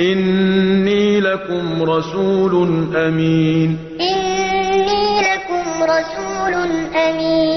إِنِّي لَكُمْ رَسُولٌ أَمِينٌ. إِنِّي لَكُمْ رَسُولٌ أَمِينٌ.